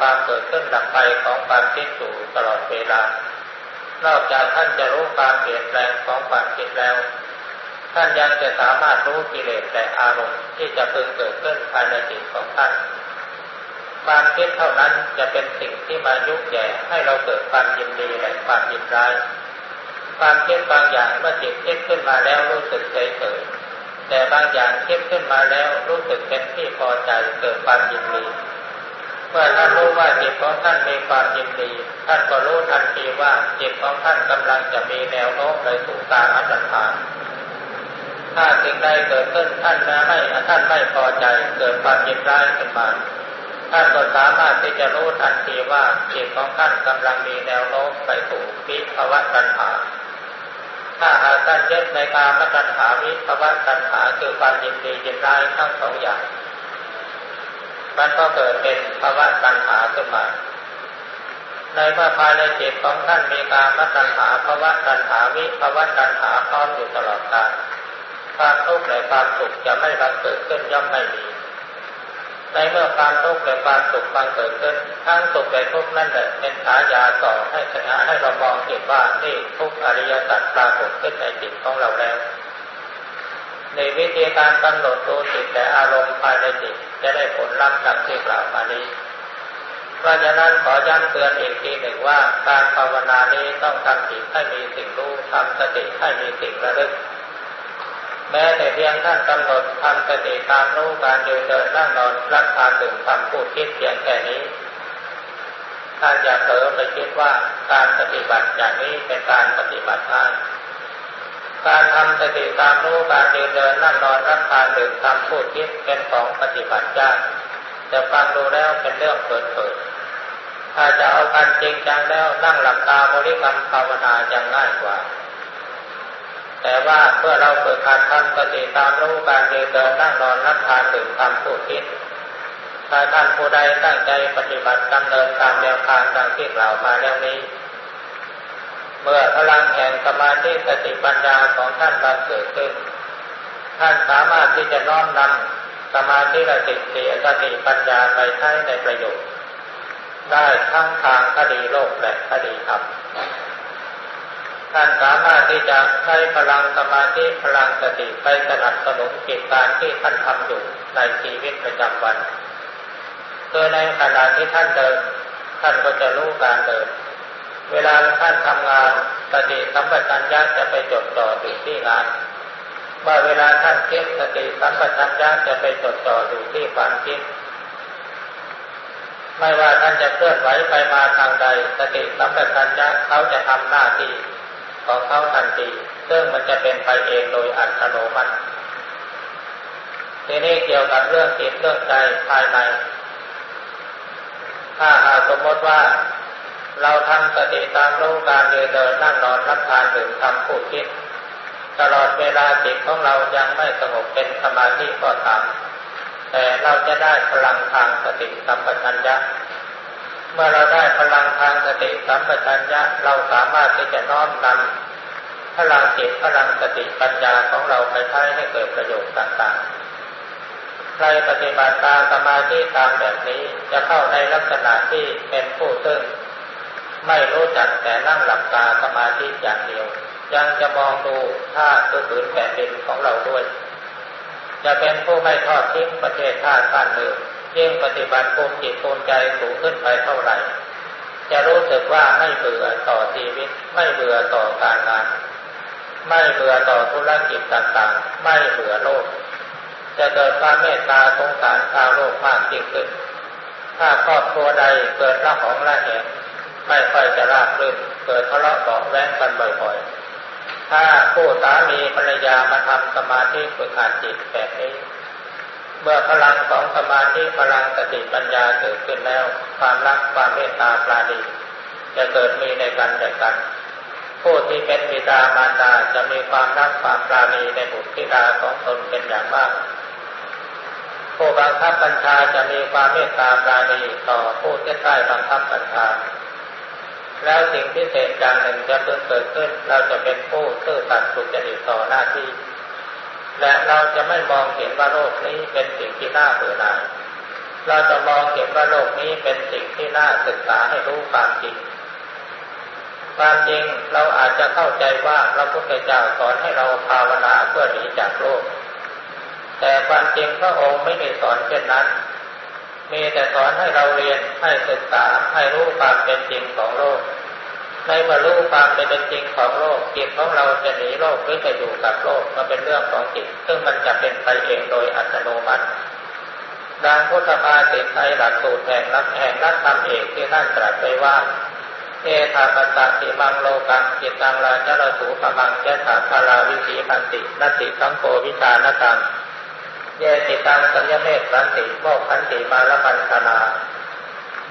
ความเกิดขึ้นดับไปของความคิดอยู่ตลอดเวลา นอกจากท่านจะรู้ความเปลี่ยนแปลงของความคิดแล้ว ท่านยังจะสามารถรู้กิเลสและอารมณ์ที่จะพึงเกิดขึ้นภายในจิตของท่านความคิดเท่านั้นจะเป็นสิ่งที่มายุแย่ให้เราเกิดความยินดีและความยินร้ายความคิดบางอย่างเมื่อจิตคิดขึ้นมาแล้วรู้สึกเฉยเฉยแต่บางอย่างคิดขึ้นมาแล้วรู้สึกเป็นที่พอใจเกิดความยินดี เมื่อท่านรู้ว่าจิตของท่านมีความยินดี ท่านก็รู้ทันทีว่าจิตของท่านกำลังจะมีแนวโน้มไปสู่การอัตถานถ้าสิ่งใดเกิดขึ้นท่านไม่ท่านไม่พอใจเกิดความยินร้ายขึ้นมาท่านก็สามารถที่จะรู้ทันทีว่าจิตของท่านกำลังมีแนวโน้มไปสู่วิภวะตัณหาถ้าหากท่านยึดในการมตัณหาวิภวะตัณหาคือความยินดียินร้ายทั้งสองอย่าง มันก็เกิดเป็นภาวะตัณหาขึ้นมา ในเมื่อภายในจิตของท่านมีการมตัณหาภาวะตัณหาวิภาวะตัณหาพร้อมอยู่ตลอดกาลความทุกข์และความสุขจะไม่บังเกิดขึ้นย่อมไม่มีในเมื่อความทุกข์และความสุขบังเกิดขึ้นทั้งสุขและทุกข์นั่นแหละเป็นสายาต่อให้ชนะให้เรามองเห็นว่านี่ทุกอริยสัจปรากฏขึ้นในจิตของเราแล้ว ในวิธีการกำหนดตัวจิตและอารมณ์ภายในจิต จะได้ผลลัพธ์ดังที่กล่าวมานี้ เพราะฉะนั้นขอย้ำเตือนอีกทีหนึ่งว่า การภาวนานี้ต้องทำจิตให้มีสิ่งรู้ทำสติให้มีสิ่งระลึก แม้แต่เพียงท่านกำหนดทำสติตามรู้การเดินเดินนั่งนอนรักษาดื่มทำพูดคิดเพียงแค่นี้ท่านอย่าเผลอไปคิดว่าการปฏิบัติอย่างนี้เป็นการปฏิบัติทาน การทำสติตามรู้การเดินเดินนั่งนอนรับทานดื่มทำพูดคิดเป็นของปฏิบัติยากแต่ฟังดูแล้วเป็นเรื่องเผินๆถ้าจะเอาการจริงจังแล้วนั่งหลับตาบริกรรมภาวนายังง่ายกว่า แต่ว่าเมื่อเราเปิดการทำสติตามรู้การเดินเดินนั่งนอนรับทานดื่มทำพูดคิดถ้าท่านผู้ใดตั้งใจปฏิบัติดำเนินตามแนวทางดังที่กล่าวมาแล้วนี้ เมื่อพลังแห่งสมาธิสติปัญญาของท่านบังเกิดขึ้น ท่านสามารถที่จะน้อมนำสมาธิและสิติสติปัญญาไปใช้ในประโยชน์ ได้ทั้งทางคดีโลกและคดีธรรมท่านสามารถที่จะใช้พลังสมาธิพลังสติไปสนับสนุนกิจการที่ท่านทำอยู่ในชีวิตประจำวันโดยในขณะที่ท่านเดิน ท่านก็จะรู้การเดิน เวลาท่านทำงานสติสัมปชัญญะจะไปจดจ่ออยู่ที่งานเมื่อเวลาท่านคิดสติสัมปชัญญะจะไปจดจ่ออยู่ที่ความคิดไม่ว่าท่านจะเคลื่อนไหวไปมาทางใด สติสัมปชัญญะเขาจะทำหน้าที่ของเขาทันทีซึ่งมันจะเป็นไปเองโดยอัตโนมัติทีนี้เกี่ยวกับเรื่องจิตเรื่องใจภายใน ถ้าหากสมมติว่า เราทำสติตามรู้การเดินเดินนั่งนอนรับทานดื่มทำพูดคิดตลอดเวลาจิตของเรายังไม่สงบเป็นสมาธิก็ตามแต่เราจะได้พลังทางสติสัมปชัญญะ เมื่อเราได้พลังทางสติสัมปชัญญะ เราสามารถที่จะน้อมนำพลังจิตพลังสติปัญญาของเราไปใช้ให้เกิดประโยชน์ต่างๆ ใครปฏิบัติตามสมาธิตามแบบนี้จะเข้าในลักษณะที่เป็นผู้ซึ่ง ไม่รู้จักแต่นั่งหลับตาสมาธิอย่างเดียว ยังจะมองดูท่าตัวผืนแผ่นดินของเราด้วย จะเป็นผู้ไม่ทอดทิ้งประเทศชาติบ้านเมืองยิ่งปฏิบัติภูมิจิตภูมิใจสูงขึ้นไปเท่าไหร่ จะรู้สึกว่าไม่เบื่อต่อชีวิต ไม่เบื่อต่อการงาน ไม่เบื่อต่อธุรกิจต่างๆ ไม่เบื่อโลก จะเกิดความเมตตาสงสารชาวโลกมากยิ่งขึ้น ถ้าครอบครัวใดเกิดละหองละแหง ไม่ค่อยจะราบรื่นเกิดทะเลาะเบาแว้งกันบ่อยๆ ถ้าผู้สามีภรรยามาทำสมาธิฝึกหัดจิตแบบนี้ เมื่อพลังของสมาธิพลังสติปัญญาเกิดขึ้นแล้ว ความรักความเมตตาปราณีจะเกิดมีในกันแต่กัน ผู้ที่เป็นบิดามารดาจะมีความรักความปราณีในบุตรธิดาของตนเป็นอย่างมากผู้บังคับบัญชาจะมีความเมตตาปราณีต่อผู้ที่ใต้บังคับบัญชา แล้วสิ่งที่เศษอย่างหนึ่งจะเพิ่งเกิดขึ้น เราจะเป็นผู้ซื่อสัตย์สุจริตต่อหน้าที่ และเราจะไม่มองเห็นว่าโลกนี้เป็นสิ่งที่น่าเบื่อหน่ายเราจะมองเห็นว่าโลกนี้เป็นสิ่งที่น่าศึกษาให้รู้ความจริง ความจริงเราอาจจะเข้าใจว่าพระพุทธเจ้าสอนให้เราภาวนาเพื่อหนีจากโลก แต่ความจริงพระองค์ไม่ได้สอนเช่นนั้น มีแต่สอนให้เราเรียนให้ศึกษาให้รู้ความเป็นจริงของโลกในเมื่อรู้ความเป็นจริงของโลกจิตของเราจะหนีโลกหรือจะอยู่กับโลกมันเป็นเรื่องของจิต ซึ่งมันจะเป็นไปเองโดยอัตโนมัติดังพุทธภาษิตในหลักสูตรแห่งรักแห่งรักธรรมเอกที่ท่านตรัสไว้ว่าเอธาปัสสะติมังโลกังจิตตังราชรสูปมังเจสาภาราวิสีพันตินติสังโฆวิชานตัง เยติตังสัญญเมตสันติโมกขันติมาลปันธนา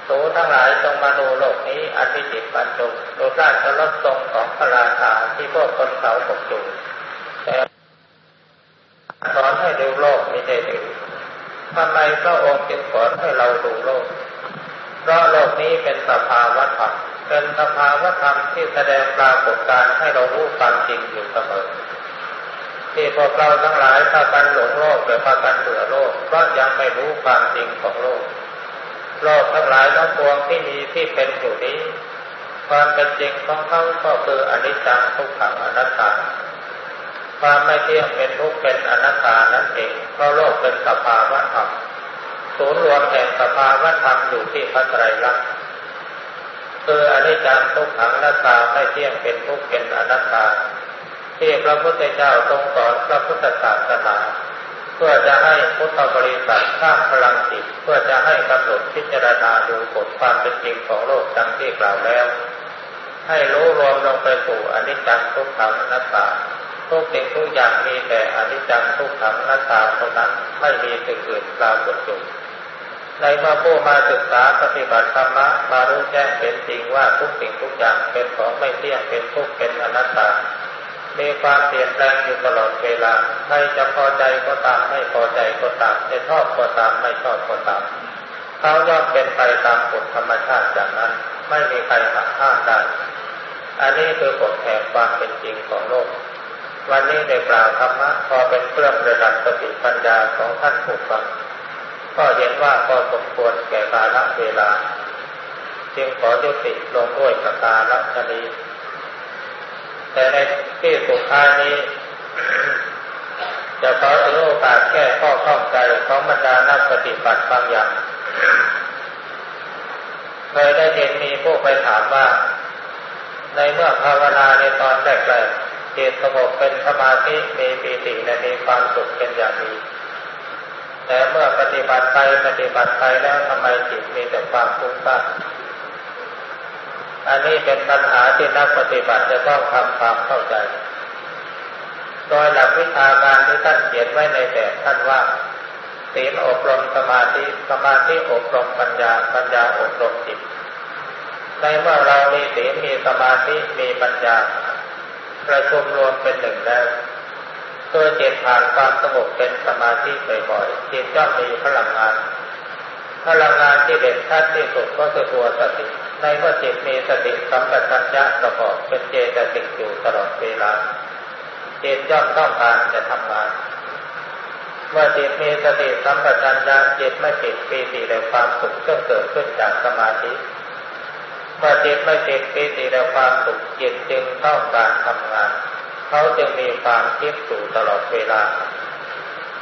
สูทั้งหลายจงมาดูโลกนี้อันวิจิตบรรจุดูราชรสทรงของพระราชาที่พวกคนเขาปกจูแต่สอนให้ดูโลกไม่ใช่ดูทำไมพระองค์จึงสอนให้เราดูโลก เพราะโลกนี้เป็นสภาวะธรรมเป็นสภาวะธรรมที่แสดงปรากฏการให้เรารู้ความจริงอยู่เสมอ ที่พวกเราทั้งหลายพากันหลงโลกหรือพากันเบื่อโลกเพราะยังไม่รู้ความจริงของโลก โลกทั้งหลายทั้งปวงที่มีที่เป็นอยู่นี้ ความเป็นจริงของเขาก็คืออนิจจังทุกขังอนัตตาความไม่เที่ยงเป็นทุกข์เป็นอนัตตานั่นเองเพราะโลกเป็นสภาวะธรรมศูนย์รวมแห่งสภาวะธรรมอยู่ที่พระไตรลักษณ์คืออนิจจังทุกขังอนัตตาไม่เที่ยงเป็นทุกข์เป็นอนัตตา ที่พระพุทธเจ้าทรงสอนพระพุทธศาสนาเพื่อจะให้พุทธบริษัทสร้างพลังจิตเพื่อจะให้กำหนดพิจารณาดูผลความเป็นจริงของโลกดังที่กล่าวแล้ว ให้รู้รวมลงไปสู่อนิจจังทุกขังอนัตตาทุกสิ่งทุกอย่างมีแต่อนิจจังทุกขังนัตตาเท่านั้นไม่มีสิ่งอื่นปรากฏอยู่ในเมื่อผู้มาศึกษาปฏิบัติธรรมะมารู้แจ้งเป็นจริงว่าทุกสิ่งทุกอย่างเป็นของไม่เที่ยงเป็นทุกข์เป็นอนัตตา มีความเปลี่ยนแปลงอยู่ตลอดเวลา ใครจะพอใจก็ตาม ไม่พอใจก็ตาม จะชอบก็ตาม ไม่ชอบก็ตาม เขาย่อมเป็นไปตามกฎธรรมชาติอย่างนั้น ไม่มีใครหักห้ามได้ อันนี้คือกฎแห่งความเป็นจริงของโลก วันนี้ได้กล่าวธรรมะพอเป็นเครื่องระดับสติปัญญาของท่านผู้ฟัง ก็เห็นว่าพอสมควรแก่กาลเวลา จึงขอยุติลงด้วยสกาลัชนี แต่ในที่สุดท้ายนี้ จะขอถือโอกาสแก้ข้อข้องใจของบรรดานักปฏิบัติบางอย่าง เคยได้เห็นมีผู้ไปถามว่า ในเมื่อภาวนาในตอนแรกๆจิตสงบเป็นสมาธิมีปีติและมีความสุขเป็นอย่างดีแต่เมื่อปฏิบัติไปปฏิบัติไปแล้วทำไมจิตมีแต่ความฟุ้งซ่าน อันนี้เป็นปัญหาที่นักปฏิบัติจะต้องทำความเข้าใจ โดยหลักวิชาการที่ท่านเขียนไว้ในแบบท่านว่าศีลอบรมสมาธิ สมาธิอบรมปัญญา ปัญญาอบรมจิต ในเมื่อเรามีศีลมีสมาธิมีปัญญา ประชุมรวมเป็นหนึ่งแล้วตัวจิตผ่านความสงบเป็นสมาธิบ่อยๆจิตก็มีพลังงาน พลังงานที่เด่นชัดที่สุดก็คือตัวสติ ในเมื่อจิตมีสติสัมปชัญญะประกอบเป็นเจตสิกอยู่ตลอดเวลาจิตย่อมต้องการจะทำงานเมื่อจิตมีสติสัมปชัญญะจิตไม่ติดปีติในความสุขซึ่งเกิดขึ้นจากสมาธิเมื่อจิตไม่ติดปีติและความสุขจิตจึงต้องการทำงาน เขาจึงมีความคิดสู่ตลอดเวลา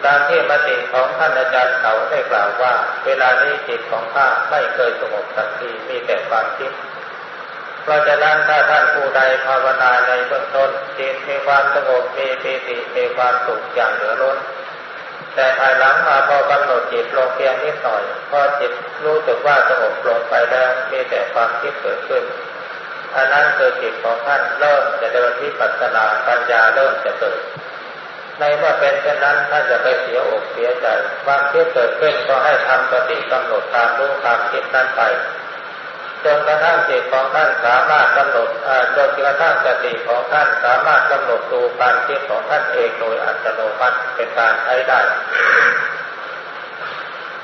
ดังที่มติของท่านอาจารย์เขาได้กล่าวว่า เวลานี้จิตของข้าไม่เคยสงบสักทีมีแต่ความคิดเพราะฉะนั้นถ้าท่านผู้ใดภาวนาในเบื้องต้นจิตมีความสงบมีปีติมีความสุขอย่างเหลือล้น แต่ภายหลังมาพอกำหนดจิตลงเพียงนิดหน่อยพอจิตรู้สึกว่าสงบลงไปแล้วมีแต่ความคิดเกิดขึ้นอันนั้นคือจิตของท่านเริ่มจะเดินที่ปัจนาปัญญาเริ่มจะเกิด ในเมื่อเป็นเช่นนั้นท่านจะไปเสียอกเสียใจความคิดเกิดขึ้นก็ให้ทำสติกำหนดตามรู้ความคิดนั้นไปจนกระทั่งจิตของท่านสามารถกำหนดจนกระทั่งสติของท่านสามารถกำหนดดูการคิดของท่านเองโดยอัตโนมัติเป็นการใช้ได้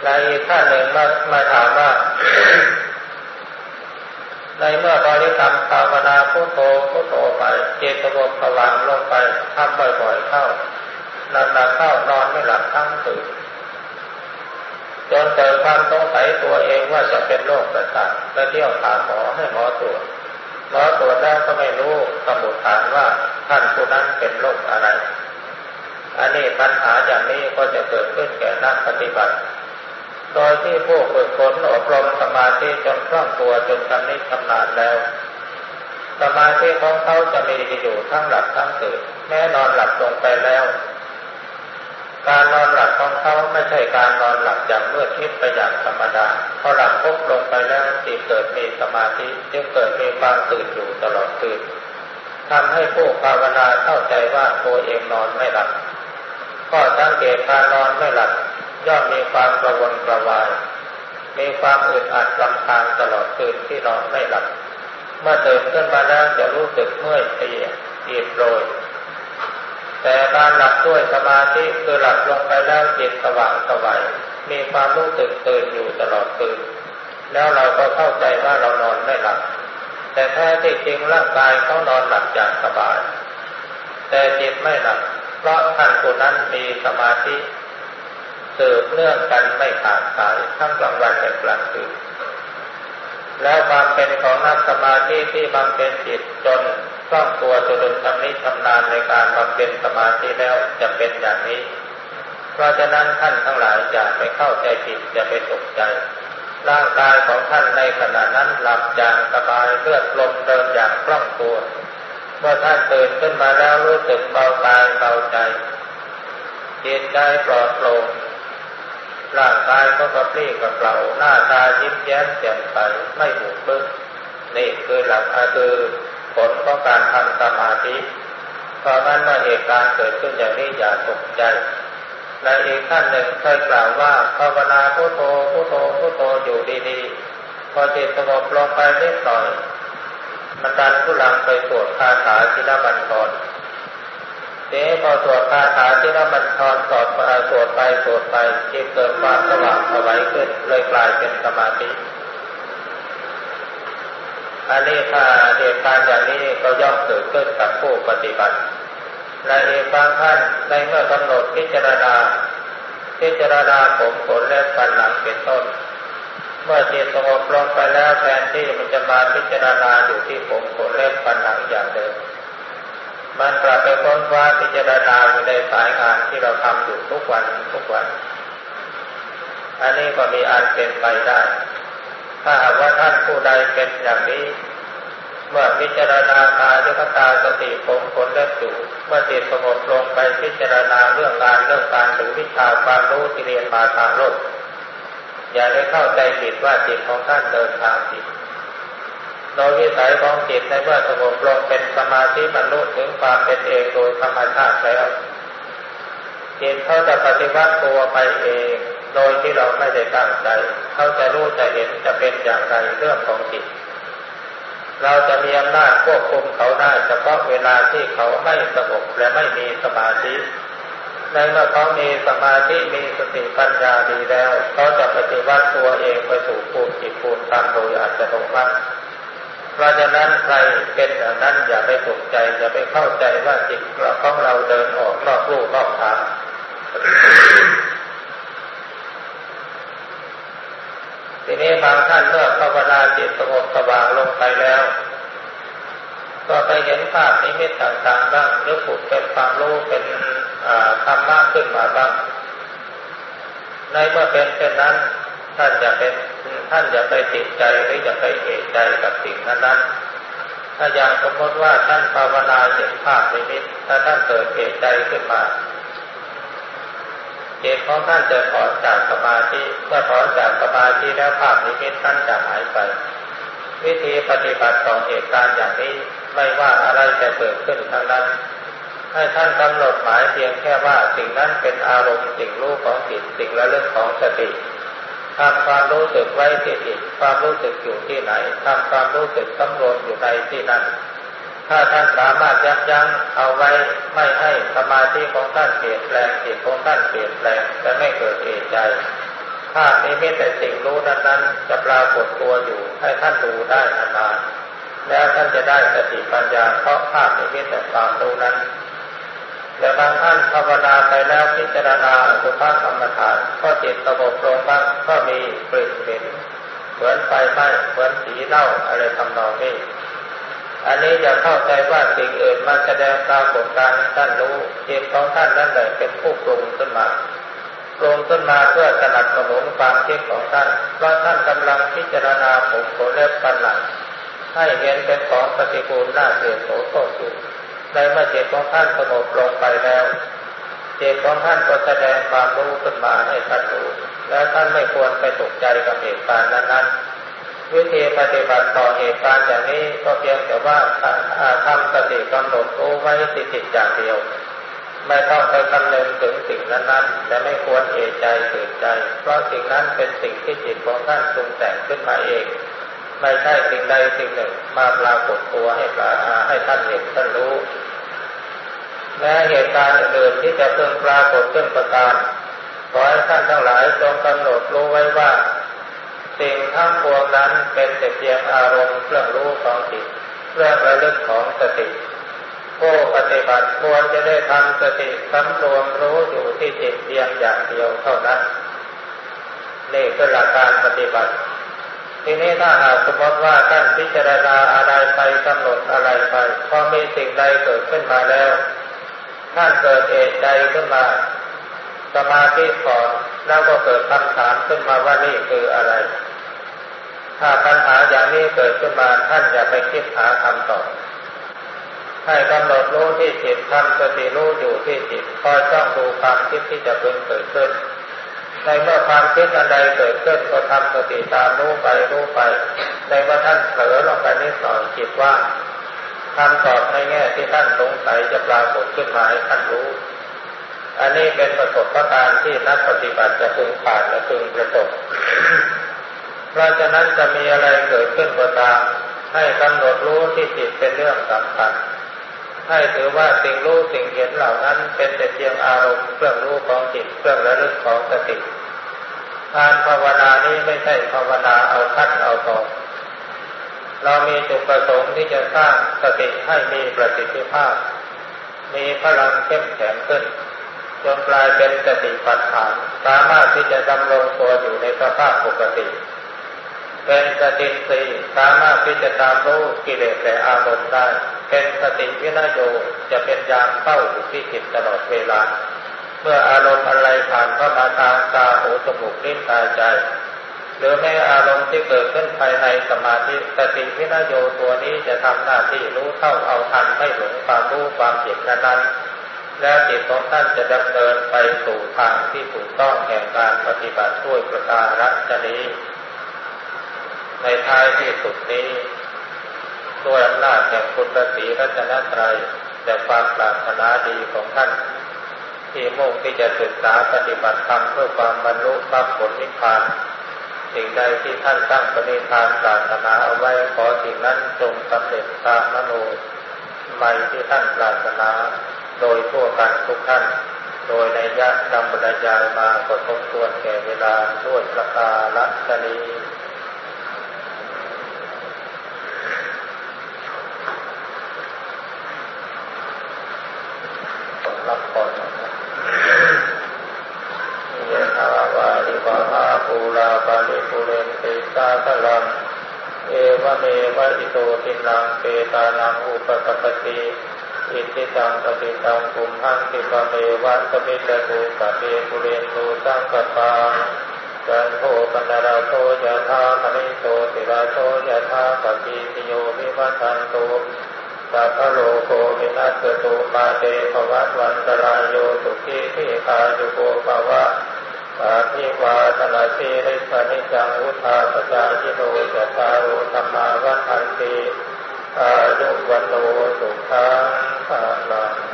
ในอีกท่านหนึ่งมามาถามว่า ในเมื่อบริกรรมภาวนาพุทโธพุทโธไปเจตสงบสว่างลงไปทำบ่อยๆเข้า นานๆเข้านอนไม่หลับทั้งคืนจนเกิดความสงสัยตัวเองว่าจะเป็นโรคประสาทแล้วเที่ยวถามหมอให้หมอตรวจหมอตรวจแล้วก็ไม่รู้สมุดฐานว่าท่านผู้นั้นเป็นโรคอะไร อันนี้ปัญหาอย่างนี้ก็จะเกิดขึ้นแก่นักปฏิบัติ โดยที่ผู้ฝึกฝนอบรมสมาธิจนคล่องตัวจนชำนิชำนาญแล้ว สมาธิของเขาจะมีอยู่ทั้งหลับทั้งตื่นแน่นอนหลับลงไปแล้ว การนอนหลับของเขาไม่ใช่การนอนหลับอย่างเมืดมิดไปอย่างธรรมดาพอหลับพุบลงไปแล้วจิตเกิดมีสมาธิจึงเกิดมีความตื่นอยู่ตลอดคืนทำให้ผู้ภาวนาเข้าใจว่าตัวเองนอนไม่หลับก็สังเกตการนอนไม่หลับย่อมมีความกระวนกระวาย มีความอึดอัดลำคาญตลอดคืนที่นอนไม่หลับ เมื่อตื่นขึ้นมาแล้วจะรู้สึกเมื่อยเพลียอิดโรย แต่การหลับด้วยสมาธิคือหลับลงไปแล้วจิตสว่างสวัยมีความรู้สึกตื่นอยู่ตลอดคืน แล้วเราก็เข้าใจว่าเรานอนไม่หลับ แต่แท้ที่จริงร่างกายเขานอนหลับอย่างสบาย แต่จิตไม่หลับ เพราะท่านผู้นั้นมีสมาธิสืบเนื่องกันไม่ขาดสายทั้งกลางวันและกลางคืนแล้วความเป็นของนักสมาธิที่บำเพ็ญจิตจน คล่องตัวจนชำนิชำนาญในการบำเพ็ญสมาธิแล้วจะเป็นอย่างนี้ เพราะฉะนั้นท่านทั้งหลายอย่าไปเข้าใจผิดอย่าไปตกใจ ร่างกายของท่านในขณะนั้นหลับอย่างสบายเลือดลมเดินอย่างคล่องตัว เมื่อท่านตื่นขึ้นมาแล้วรู้สึกเบากายเบาใจจิตใจปลอดโปร่งร่างกายก็กระปรี้กระเปร่าหน้าตายิ้มแย้มแจ่มใสไม่บุกบึ้งนี่คือหลักคือ ผลของการทำสมาธิเพราะนั้นเมื่อเหตุการณ์เกิดขึ้นอย่างนี้อย่าตกใจและอีกท่านหนึ่งเคยกล่าวว่าภาวนาพุทโธพุทโธพุทโธอยู่ดีๆ พอจิตสงบลงไปนิดหน่อยมันดันทุลังไปสวดคาถาทีละบันทอนเดี๋ยวพอสวดคาถาที่ละบันทอนสวดไปสวดไปสวดไปจิตเกิดความสว่างสวัยขึ้นเลยกลายเป็นสมาธิ อันนี้ถ้าเหตุการณ์อย่างนี้ก็ย่อมเกิดขึ้นกับผู้ปฏิบัติและอีกบางท่านในเมื่อกำหนดพิจารณา พิจารณาผมขนและฟันหลังเป็นต้น เมื่อจิตสงบลงไปแล้วแทนที่มันจะมาพิจารณาอยู่ที่ผมขนและฟันหลังอย่างเดิมมันกลับไปค้นคว้าพิจารณาอยู่ในสายงานที่เราทำอยู่ทุกวันทุกวัน อันนี้ก็มีอันเป็นไปได้ ถ้าหากว่าท่านผู้ใดเป็นอย่างนี้ เมื่อพิจารณากายด้วยตาสติผมผลและสูเมื่อจิตสงบลงไปพิจารณาเรื่องการเรื่องการหรือวิชาความรู้ที่เรียนมาทางโลกอย่าได้เข้าใจผิดว่าจิตของท่านเดินทางผิดโดยวิสัยของจิตในเมื่อสงบลงเป็นสมาธิบรรลุถึงความเป็นเองโดยธรรมชาติแล้วจิตเขาจะปฏิวัติตัวไปเอง โดยที่เราไม่ได้ตั้งใจ เขาจะรู้จะเห็นจะเป็นอย่างไรเรื่องของจิต เราจะมีอำนาจควบคุมเขาได้เฉพาะเวลาที่เขาไม่สงบและไม่มีสมาธิในเมื่อเขามีสมาธิมีสติปัญญาดีแล้วเขาจะปฏิวัติตัวเองไปสู่ภูมิจิตภูมิธรรมโดยอัตโนมัติเพราะฉะนั้นใครเป็นอย่างนั้นอย่าไปตกใจอย่าไปเข้าใจว่าจิตของเราเดินออกนอกรูนอกทาง ทีนี้บางท่านเมื่อภาวนาจิตสงบสว่างลงไปแล้ว ก็ไปเห็นภาพนิมิตต่างๆบ้างหรือผุดเป็นความรู้เป็นธรรมะขึ้นมาบ้างในเมื่อเป็นเช่นนั้น ท่านจะเป็นท่านอย่าไปติดใจหรืออย่าไปเอะใจกับสิ่งนั้นๆถ้าอย่างสมมติว่าท่านภาวนาเห็นภาพนิมิตถ้าท่านเกิดเอะใจขึ้นมา จิตของท่านจะถอนจากสมาธิเมื่อถอนจากสมาธิแล้วภาพนิมิตท่านจะหายไป วิธีปฏิบัติของเหตุการณ์อย่างนี้ไม่ว่าอะไรจะเกิดขึ้นทั้งนั้น ให้ท่านกำหนดหมายเพียงแค่ว่าสิ่งนั้นเป็นอารมณ์สิ่งรู้ของจิตสิ่งละเรื่องของสติทำความรู้สึกไว้ที่จิตความรู้สึกอยู่ที่ไหนทำความรู้สึกสำรวมอยู่ในที่นั้น ถ้าท่านสามารถยับยั้งเอาไว้ไม่ให้สมาธิของท่านเปลี่ยนแปลงจิตของท่านเปลี่ยนแปลงจะไม่เกิดเอใจภาพนี้ไม่แต่สิ่งรู้นั้นนั้นจะปรากฏตัวอยู่ให้ท่านดูได้นานๆแล้วท่านจะได้สติปัญญาเพราะภาพนี้ไม่แต่ความรู้นั้นแต่บางท่านภาวนาไปแล้วพิจารณาสุภาพกรรมฐานก็จิตสงบลงบ้างก็มีกลิ่ยนเหม็นเหมือนไฟไหม้เหมือนสีเน่าอะไรทำนองนี้ อันนี้จะเข้าใจว่าสิ่งอื่นมาแสดงตามผลการท่านรู้จิตของท่านนั่นแหละเป็นผู้ปรุงขึ้นมาปรุงขึ้นมาเพื่อสนับสนุนความคิดของท่านเพราะท่านกำลังพิจารณาผมโผเล็บปันหลังให้เห็นเป็นของปฏิกูลน่าเสียโสโครสุในเมื่อจิตของท่านสงบลงไปแล้วจิตของท่านก็แสดงความรู้ขึ้นมาให้ท่านรู้แล้วท่านไม่ควรไปตกใจกับเหตุการณ์นั้นๆ วิธีปฏิบัติต่อเหตุการณ์อย่างนี้ก็เพียงแต่ว่าทำสติกำหนดรู้ไว้ติดติดอย่างเดียว ไม่ต้องไปคำนึงถึงสิ่งนั้นๆและไม่ควรเอะใจตื่นใจ เพราะสิ่งนั้นเป็นสิ่งที่จิตของท่านปรุงแต่งขึ้นมาเอง ไม่ใช่สิ่งใดสิ่งหนึ่งมาปรากฏตัวให้ปราให้ท่านเห็นท่านรู้แม้เหตุการณ์อื่นที่จะเพิ่งปรากฏขึ้นประการขอให้ท่านทั้งหลายจงกำหนดรู้ไว้ว่า สิ่งทั้งปวงนั้นเป็นแต่เพียงอารมณ์เครื่องรู้ของจิตเรื่องระลึกของสติผู้ปฏิบัติควรจะได้ทำสติสำรวมรู้อยู่ที่จิตเพียงอย่างเดียวเท่านั้นนี่คือหลักการปฏิบัติ ทีนี้ถ้าหากสมมติว่าท่านพิจารณาอะไรไปกำหนดอะไรไปพอมีสิ่งใดเกิดขึ้นมาแล้ว ท่านเกิดเอกใจขึ้นมา สมาธิถอน แล้วก็เกิดคำถามขึ้นมาว่านี่คืออะไร ถ้าปัญหาอย่างนี้เกิดขึ้นมาท่านอย่าไปคิดหาคำตอบให้กำหนดรู้ที่จิตทำสติรู้อยู่ที่จิตคอยจ้องดูความคิดที่จะเป็นเกิดขึ้น ในเมื่อความคิดอันใดเกิดขึ้นก็ทำสติตามรู้ไปรู้ไป ในเมื่อท่านเผลอลงไปนิดหน่อยจิตว่าคำตอบในแง่ที่ท่านสงสัยจะปรากฏขึ้นมาให้ท่านรู้ อันนี้เป็นประสบการณ์ที่นักปฏิบัติจะพึงผ่านและพึงประสบ เพราะฉะนั้นจะมีอะไรเกิดขึ้นก็ตาม ให้กำหนดรู้ที่จิตเป็นเรื่องสำคัญ ให้ถือว่าสิ่งรู้สิ่งเห็นเหล่านั้น เป็นแต่เพียงอารมณ์เครื่องรู้ของจิตเครื่องระลึกของสติการภาวนานี้ไม่ใช่ภาวนาเอาคัดเอาต่อเรามีจุดประสงค์ที่จะสร้างสติให้มีประสิทธิภาพ มีพลังเข้มแข็งขึ้น จนกลายเป็นสติปัฏฐาน สามารถที่จะดำรงตัวอยู่ในสภาพปกติ เป็นสติสีสามารถที่จะตามรู้กิเลสและอารมณ์ได้ เป็นสติวินโยจะเป็นยามเฝ้าอยู่ที่จิตตลอดเวลา เมื่ออารมณ์อะไรผ่านเข้ามาทางตาหูจมูกลิ้นกายใจ หรือแม้อารมณ์ที่เกิดขึ้นภายในสมาธิสติวินโยตัวนี้จะทำหน้าที่รู้เท่าเอาทันไม่หลงความรู้ความจิตนั้น และจิตของท่านจะดำเนินไปสู่ทางที่ถูกต้องแห่งการปฏิบัติช่วยประการัชนี้ ในท้ายที่สุดนี้ด้วยอำนาจแห่งคุณพระศรีรัตนตรัยแต่ความปรารถนาดีของท่าน ที่มุ่งที่จะศึกษาปฏิบัติธรรมเพื่อความบรรลุมรรคผลนิพพานสิ่งใดที่ท่านตั้งปณิธานปรารถนาเอาไว้ขอสิ่งนั้นจงสำเร็จตามมโนใหม่ที่ท่านปรารถนา โดยทั่วกันทุกท่าน โดยในยะนำบรรยายมากดทบทวนแก่เวลาด้วยประกาศนี้รับก่อนยะถาวาริวหาปูราปาริปุเรนติสาสลัง เอวเมวะอิโตตินังเปตานังอุปกปติ อิติตังปฏิตังคุมหังติปะเมวะสมิจตุปะเปปุเรนตุสังกปาจันโทปนราโทยะธามณิโตติราโทยะธาปฏิติโยวิวัชันตุสัพพโลโกวินัสตุมาเตภวัตวันตรายโยสุขีทิคายุโกภวะปาทิวาตนาสีริสนิจังุทาปจายิโนจตารุธรรมาวัฏันติอายุวันโน 太难了。